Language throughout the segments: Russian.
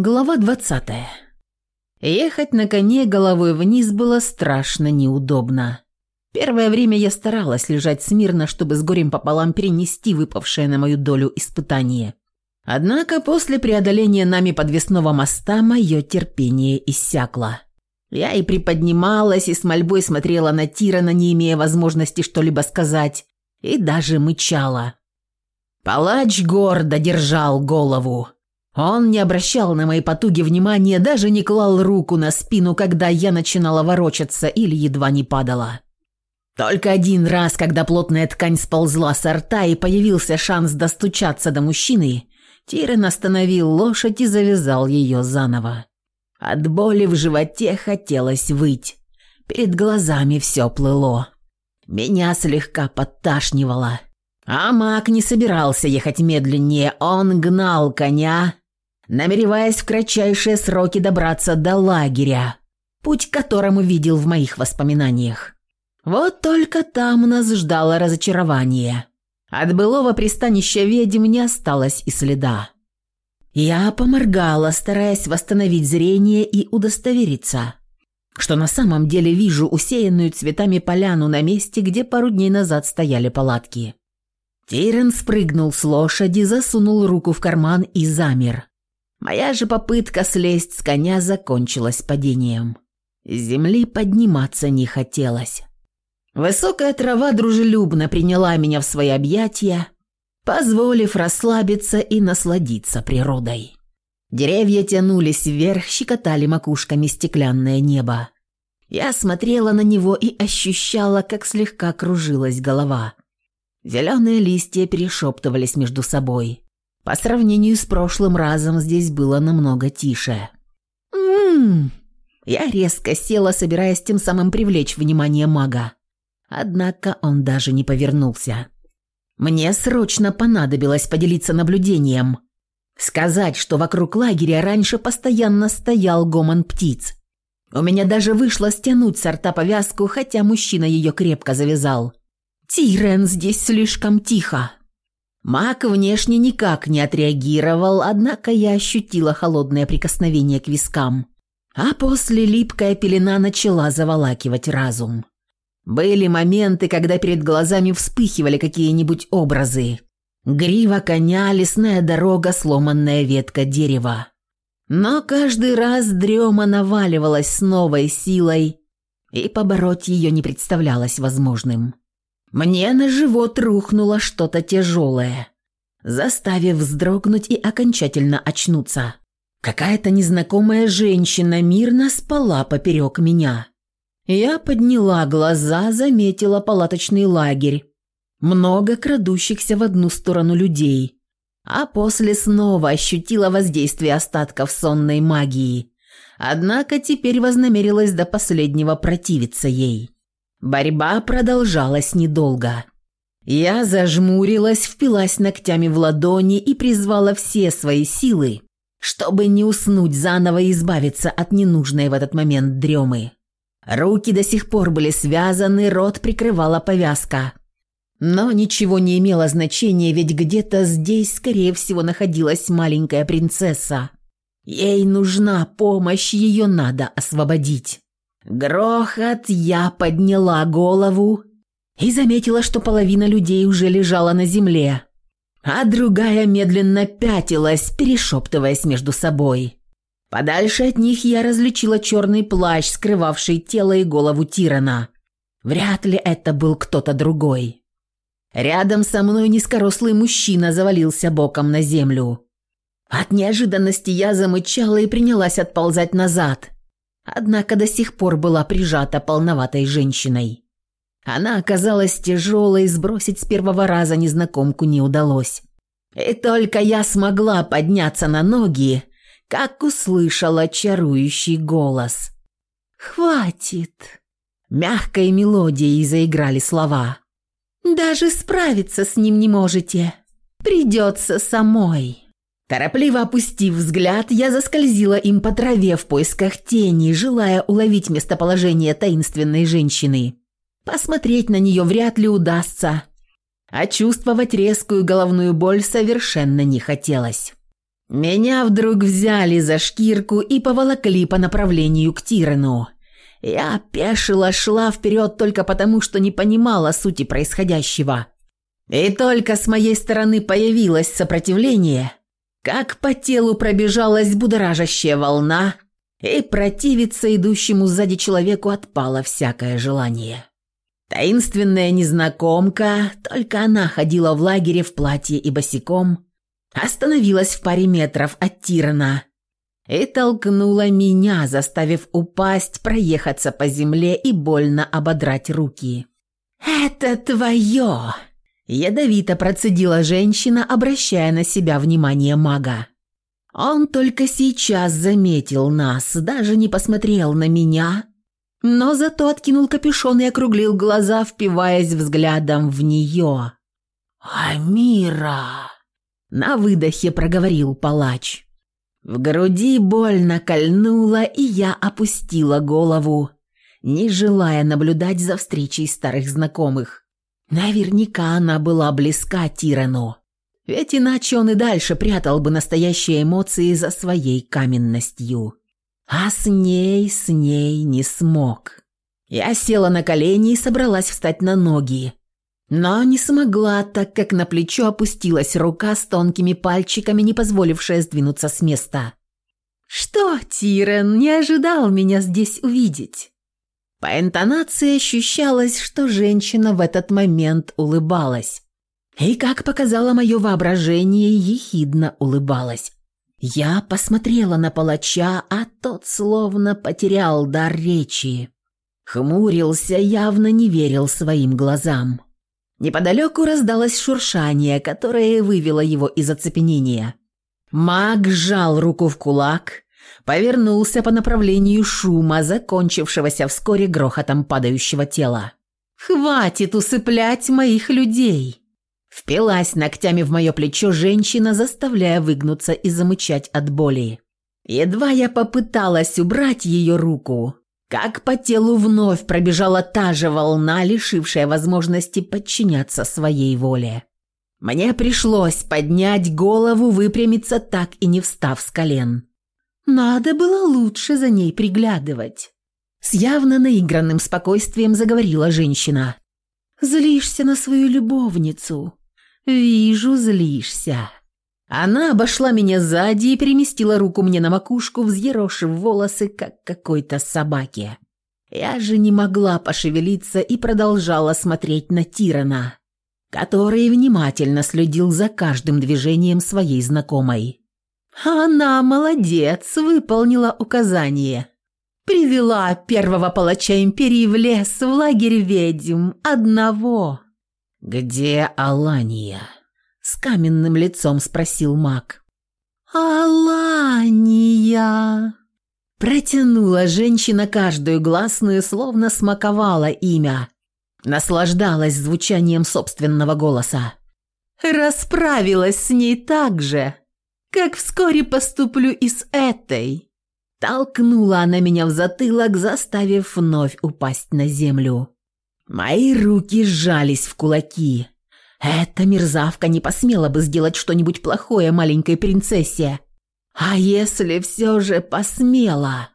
Глава 20. Ехать на коне головой вниз было страшно неудобно. Первое время я старалась лежать смирно, чтобы с горем пополам перенести выпавшее на мою долю испытание. Однако после преодоления нами подвесного моста мое терпение иссякло. Я и приподнималась, и с мольбой смотрела на Тирана, не имея возможности что-либо сказать, и даже мычала. Палач гордо держал голову. Он не обращал на мои потуги внимания, даже не клал руку на спину, когда я начинала ворочаться или едва не падала. Только один раз, когда плотная ткань сползла с рта и появился шанс достучаться до мужчины, Тирен остановил лошадь и завязал ее заново. От боли в животе хотелось выть. Перед глазами все плыло. Меня слегка подташнивало. А маг не собирался ехать медленнее, он гнал коня, намереваясь в кратчайшие сроки добраться до лагеря, путь к которому видел в моих воспоминаниях. Вот только там нас ждало разочарование. От былого пристанища ведьм не осталось и следа. Я поморгала, стараясь восстановить зрение и удостовериться, что на самом деле вижу усеянную цветами поляну на месте, где пару дней назад стояли палатки. Тирен спрыгнул с лошади, засунул руку в карман и замер. Моя же попытка слезть с коня закончилась падением. С земли подниматься не хотелось. Высокая трава дружелюбно приняла меня в свои объятия, позволив расслабиться и насладиться природой. Деревья тянулись вверх, щекотали макушками стеклянное небо. Я смотрела на него и ощущала, как слегка кружилась голова. Зеленые листья перешептывались между собой. По сравнению с прошлым разом здесь было намного тише. «Ммм...» Я резко села, собираясь тем самым привлечь внимание мага. Однако он даже не повернулся. Мне срочно понадобилось поделиться наблюдением. Сказать, что вокруг лагеря раньше постоянно стоял гомон птиц. У меня даже вышло стянуть с рта повязку, хотя мужчина ее крепко завязал. «Тирен, здесь слишком тихо». Маг внешне никак не отреагировал, однако я ощутила холодное прикосновение к вискам. А после липкая пелена начала заволакивать разум. Были моменты, когда перед глазами вспыхивали какие-нибудь образы. Грива коня, лесная дорога, сломанная ветка дерева. Но каждый раз дрема наваливалась с новой силой, и побороть ее не представлялось возможным. Мне на живот рухнуло что-то тяжелое, заставив вздрогнуть и окончательно очнуться. Какая-то незнакомая женщина мирно спала поперек меня. Я подняла глаза, заметила палаточный лагерь. Много крадущихся в одну сторону людей. А после снова ощутила воздействие остатков сонной магии. Однако теперь вознамерилась до последнего противиться ей. Борьба продолжалась недолго. Я зажмурилась, впилась ногтями в ладони и призвала все свои силы, чтобы не уснуть заново и избавиться от ненужной в этот момент дремы. Руки до сих пор были связаны, рот прикрывала повязка. Но ничего не имело значения, ведь где-то здесь, скорее всего, находилась маленькая принцесса. Ей нужна помощь, ее надо освободить. Грохот, я подняла голову и заметила, что половина людей уже лежала на земле, а другая медленно пятилась, перешептываясь между собой. Подальше от них я различила черный плащ, скрывавший тело и голову Тирана. Вряд ли это был кто-то другой. Рядом со мной низкорослый мужчина завалился боком на землю. От неожиданности я замычала и принялась отползать назад – однако до сих пор была прижата полноватой женщиной. Она оказалась тяжелой, сбросить с первого раза незнакомку не удалось. И только я смогла подняться на ноги, как услышала чарующий голос. «Хватит!» Мягкой мелодией заиграли слова. «Даже справиться с ним не можете. Придется самой». Торопливо опустив взгляд, я заскользила им по траве в поисках тени, желая уловить местоположение таинственной женщины. Посмотреть на нее вряд ли удастся, а чувствовать резкую головную боль совершенно не хотелось. Меня вдруг взяли за шкирку и поволокли по направлению к Тирану. Я пешила шла вперед только потому, что не понимала сути происходящего. И только с моей стороны появилось сопротивление, как по телу пробежалась будоражащая волна, и противиться идущему сзади человеку отпало всякое желание. Таинственная незнакомка, только она ходила в лагере в платье и босиком, остановилась в паре метров от Тирана и толкнула меня, заставив упасть, проехаться по земле и больно ободрать руки. «Это твое!» – ядовито процедила женщина, обращая на себя внимание мага. Он только сейчас заметил нас, даже не посмотрел на меня, но зато откинул капюшон и округлил глаза, впиваясь взглядом в нее. «Амира!» – на выдохе проговорил палач. В груди больно кольнуло, и я опустила голову, не желая наблюдать за встречей старых знакомых. Наверняка она была близка Тирану, ведь иначе он и дальше прятал бы настоящие эмоции за своей каменностью. А с ней, с ней не смог. Я села на колени и собралась встать на ноги, но не смогла, так как на плечо опустилась рука с тонкими пальчиками, не позволившая сдвинуться с места. «Что, Тирен, не ожидал меня здесь увидеть?» По интонации ощущалось, что женщина в этот момент улыбалась. И, как показало мое воображение, ехидно улыбалась. Я посмотрела на палача, а тот словно потерял дар речи. Хмурился, явно не верил своим глазам. Неподалеку раздалось шуршание, которое вывело его из оцепенения. Маг сжал руку в кулак, повернулся по направлению шума, закончившегося вскоре грохотом падающего тела. «Хватит усыплять моих людей!» Впилась ногтями в мое плечо женщина, заставляя выгнуться и замычать от боли. Едва я попыталась убрать ее руку, как по телу вновь пробежала та же волна, лишившая возможности подчиняться своей воле. Мне пришлось поднять голову, выпрямиться так и не встав с колен. Надо было лучше за ней приглядывать. С явно наигранным спокойствием заговорила женщина. «Злишься на свою любовницу. Вижу, злишься». Она обошла меня сзади и переместила руку мне на макушку, взъерошив волосы, как какой-то собаке. Я же не могла пошевелиться и продолжала смотреть на Тирана, который внимательно следил за каждым движением своей знакомой. Она молодец, выполнила указание. Привела первого палача империи в лес, в лагерь ведьм, одного. «Где Алания?» С каменным лицом спросил маг. «Алания!» Протянула женщина каждую гласную, словно смаковала имя. Наслаждалась звучанием собственного голоса. «Расправилась с ней так же, как вскоре поступлю и с этой». Толкнула она меня в затылок, заставив вновь упасть на землю. Мои руки сжались в кулаки. Эта мерзавка не посмела бы сделать что-нибудь плохое маленькой принцессе. А если все же посмела?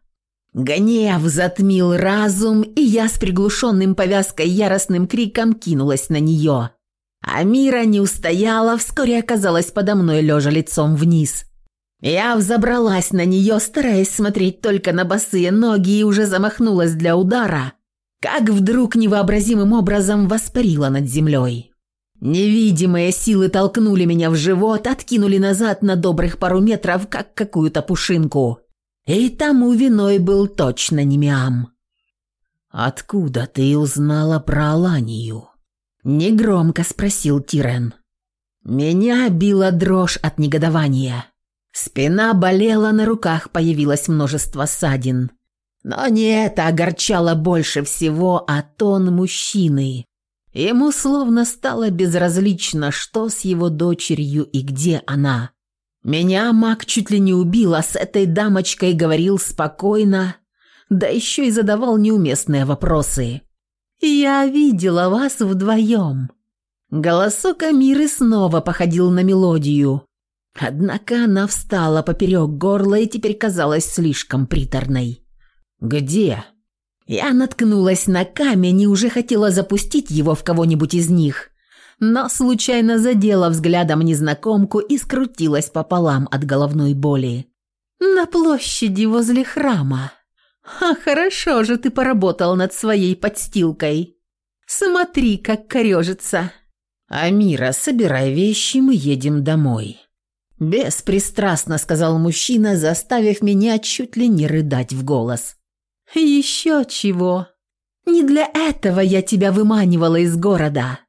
Гнев затмил разум, и я с приглушенным повязкой яростным криком кинулась на нее. Амира не устояла, вскоре оказалась подо мной, лежа лицом вниз. Я взобралась на нее, стараясь смотреть только на босые ноги, и уже замахнулась для удара, как вдруг невообразимым образом воспарила над землей. Невидимые силы толкнули меня в живот, откинули назад на добрых пару метров, как какую-то пушинку. И тому виной был точно не Миам. «Откуда ты узнала про Аланию?» Негромко спросил Тирен. Меня била дрожь от негодования. Спина болела, на руках появилось множество ссадин. Но не это огорчало больше всего, а тон мужчины, Ему словно стало безразлично, что с его дочерью и где она. Меня маг чуть ли не убил, а с этой дамочкой говорил спокойно, да еще и задавал неуместные вопросы. «Я видела вас вдвоем». Голосок Амиры снова походил на мелодию. Однако она встала поперек горла и теперь казалась слишком приторной. «Где?» Я наткнулась на камень и уже хотела запустить его в кого-нибудь из них, но случайно задела взглядом незнакомку и скрутилась пополам от головной боли. «На площади возле храма. А хорошо же ты поработал над своей подстилкой. Смотри, как корежится». «Амира, собирай вещи, мы едем домой». Беспристрастно сказал мужчина, заставив меня чуть ли не рыдать в голос. «Еще чего? Не для этого я тебя выманивала из города.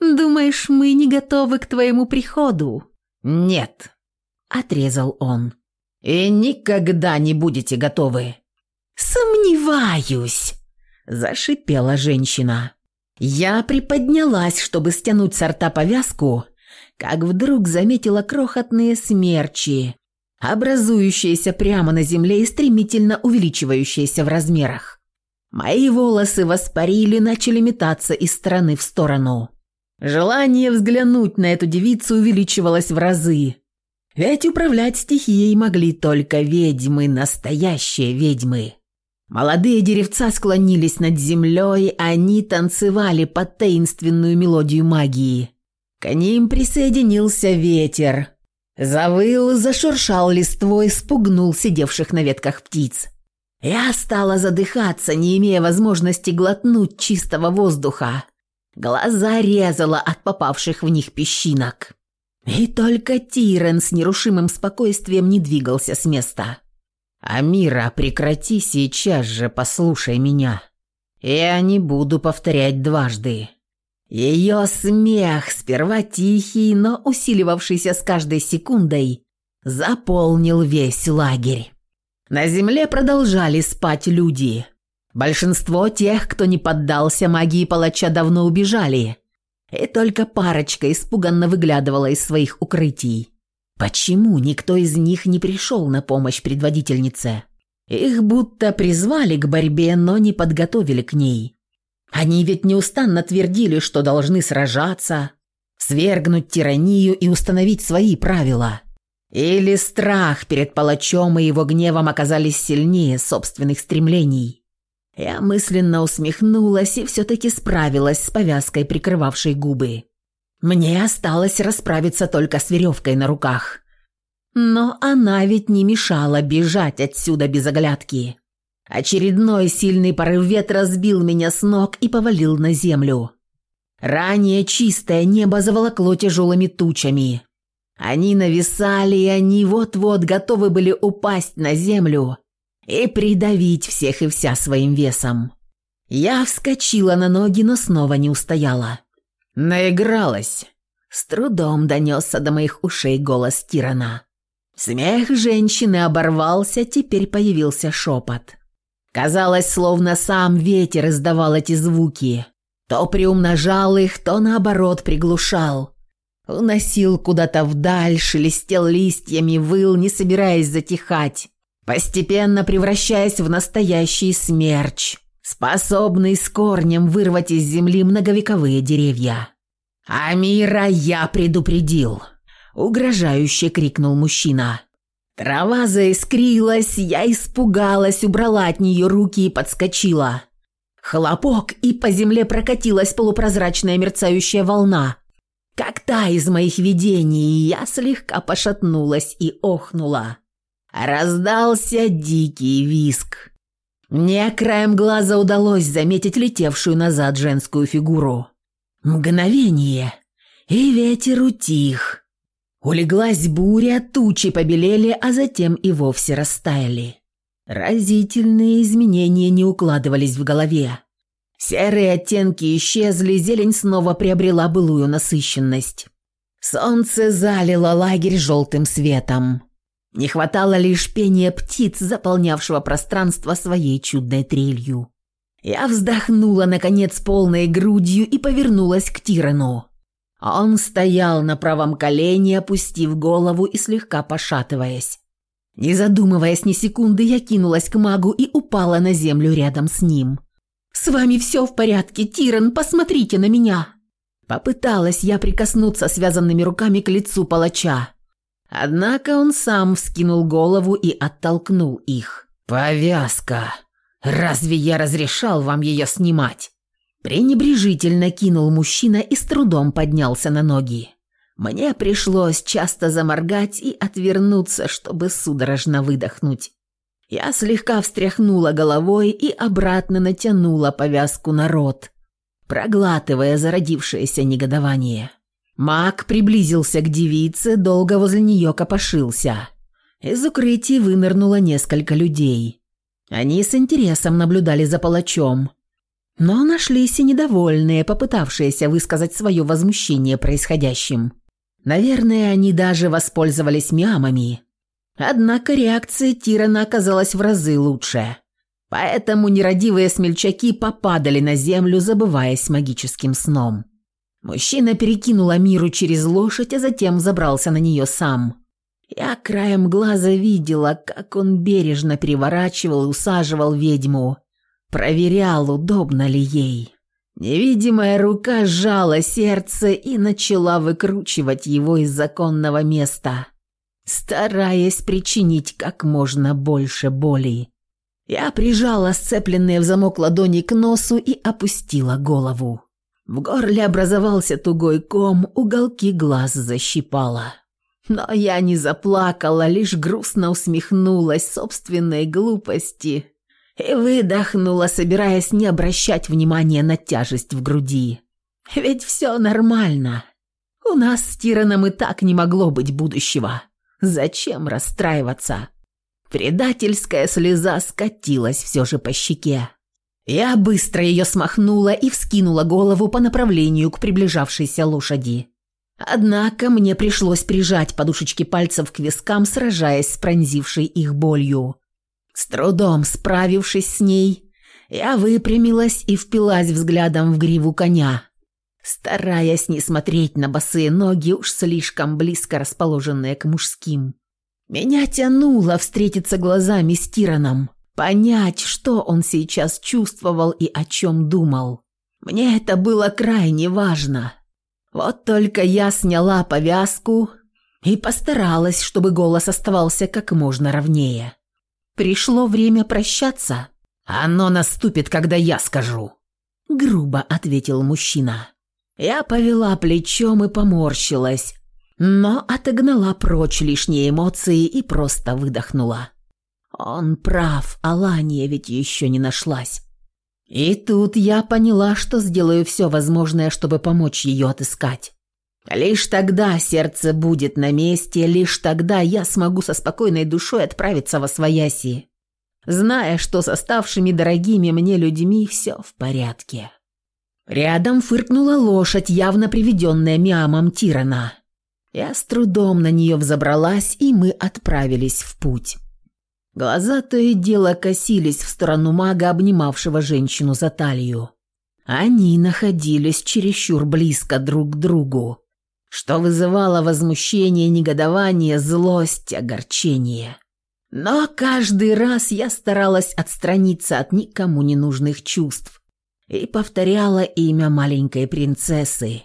Думаешь, мы не готовы к твоему приходу?» «Нет», — отрезал он. «И никогда не будете готовы». «Сомневаюсь», — зашипела женщина. Я приподнялась, чтобы стянуть с рта повязку, как вдруг заметила крохотные смерчи, образующиеся прямо на земле и стремительно увеличивающиеся в размерах. Мои волосы воспарили, начали метаться из стороны в сторону. Желание взглянуть на эту девицу увеличивалось в разы. Ведь управлять стихией могли только ведьмы, настоящие ведьмы. Молодые деревца склонились над землей, они танцевали под таинственную мелодию магии. К ним присоединился ветер, Завыл, зашуршал листвой, спугнул сидевших на ветках птиц. Я стала задыхаться, не имея возможности глотнуть чистого воздуха. Глаза резала от попавших в них песчинок. И только Тирен с нерушимым спокойствием не двигался с места. «Амира, прекрати сейчас же, послушай меня. Я не буду повторять дважды. Ее смех, сперва тихий, но усиливавшийся с каждой секундой, заполнил весь лагерь. На земле продолжали спать люди. Большинство тех, кто не поддался магии палача, давно убежали. И только парочка испуганно выглядывала из своих укрытий. Почему никто из них не пришел на помощь предводительнице? Их будто призвали к борьбе, но не подготовили к ней. Они ведь неустанно твердили, что должны сражаться, свергнуть тиранию и установить свои правила. Или страх перед палачом и его гневом оказались сильнее собственных стремлений. Я мысленно усмехнулась и все-таки справилась с повязкой, прикрывавшей губы. Мне осталось расправиться только с веревкой на руках. Но она ведь не мешала бежать отсюда без оглядки. Очередной сильный порыв ветра сбил меня с ног и повалил на землю. Ранее чистое небо заволокло тяжелыми тучами. Они нависали, и они вот-вот готовы были упасть на землю и придавить всех и вся своим весом. Я вскочила на ноги, но снова не устояла. Наигралась. С трудом донесся до моих ушей голос Тирана. Смех женщины оборвался, теперь появился шепот. Казалось, словно сам ветер издавал эти звуки. То приумножал их, то наоборот приглушал. Уносил куда-то вдаль, шелестел листьями, выл, не собираясь затихать, постепенно превращаясь в настоящий смерч, способный с корнем вырвать из земли многовековые деревья. «Амира я предупредил!» — угрожающе крикнул мужчина. Трава заискрилась, я испугалась, убрала от нее руки и подскочила. Хлопок, и по земле прокатилась полупрозрачная мерцающая волна. Как та из моих видений, я слегка пошатнулась и охнула. Раздался дикий виск. Мне краем глаза удалось заметить летевшую назад женскую фигуру. Мгновение, и ветер утих. Улеглась буря, тучи побелели, а затем и вовсе растаяли. Разительные изменения не укладывались в голове. Серые оттенки исчезли, зелень снова приобрела былую насыщенность. Солнце залило лагерь желтым светом. Не хватало лишь пения птиц, заполнявшего пространство своей чудной трелью. Я вздохнула, наконец, полной грудью и повернулась к Тирану. Он стоял на правом колене, опустив голову и слегка пошатываясь. Не задумываясь ни секунды, я кинулась к магу и упала на землю рядом с ним. «С вами все в порядке, Тиран, посмотрите на меня!» Попыталась я прикоснуться связанными руками к лицу палача. Однако он сам вскинул голову и оттолкнул их. «Повязка! Разве я разрешал вам ее снимать?» Пренебрежительно кинул мужчина и с трудом поднялся на ноги. Мне пришлось часто заморгать и отвернуться, чтобы судорожно выдохнуть. Я слегка встряхнула головой и обратно натянула повязку на рот, проглатывая зародившееся негодование. Маг приблизился к девице, долго возле нее копошился. Из укрытий вынырнуло несколько людей. Они с интересом наблюдали за палачом. Но нашлись и недовольные, попытавшиеся высказать свое возмущение происходящим. Наверное, они даже воспользовались мямами. Однако реакция Тирана оказалась в разы лучше. Поэтому нерадивые смельчаки попадали на землю, забываясь магическим сном. Мужчина перекинул Амиру через лошадь, а затем забрался на нее сам. Я краем глаза видела, как он бережно переворачивал и усаживал ведьму. Проверял, удобно ли ей. Невидимая рука сжала сердце и начала выкручивать его из законного места, стараясь причинить как можно больше боли. Я прижала сцепленные в замок ладони к носу и опустила голову. В горле образовался тугой ком, уголки глаз защипала. Но я не заплакала, лишь грустно усмехнулась собственной глупости и выдохнула, собираясь не обращать внимания на тяжесть в груди. Ведь все нормально. У нас с Тираном и так не могло быть будущего. Зачем расстраиваться? Предательская слеза скатилась все же по щеке. Я быстро ее смахнула и вскинула голову по направлению к приближавшейся лошади. Однако мне пришлось прижать подушечки пальцев к вискам, сражаясь с пронзившей их болью. С трудом справившись с ней, я выпрямилась и впилась взглядом в гриву коня, стараясь не смотреть на босые ноги, уж слишком близко расположенные к мужским. Меня тянуло встретиться глазами с Тираном, понять, что он сейчас чувствовал и о чем думал. Мне это было крайне важно. Вот только я сняла повязку и постаралась, чтобы голос оставался как можно ровнее. Пришло время прощаться. Оно наступит, когда я скажу. Грубо ответил мужчина. Я повела плечом и поморщилась, но отогнала прочь лишние эмоции и просто выдохнула. Он прав, Алания ведь еще не нашлась. И тут я поняла, что сделаю все возможное, чтобы помочь ее отыскать. Лишь тогда сердце будет на месте, лишь тогда я смогу со спокойной душой отправиться во свояси, зная, что с оставшими дорогими мне людьми все в порядке. Рядом фыркнула лошадь, явно приведенная Миамом Тирана. Я с трудом на нее взобралась, и мы отправились в путь. Глаза то и дело косились в сторону мага, обнимавшего женщину за талию. Они находились чересчур близко друг к другу что вызывало возмущение, негодование, злость, огорчение. Но каждый раз я старалась отстраниться от никому ненужных чувств и повторяла имя маленькой принцессы,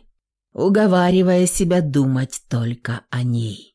уговаривая себя думать только о ней.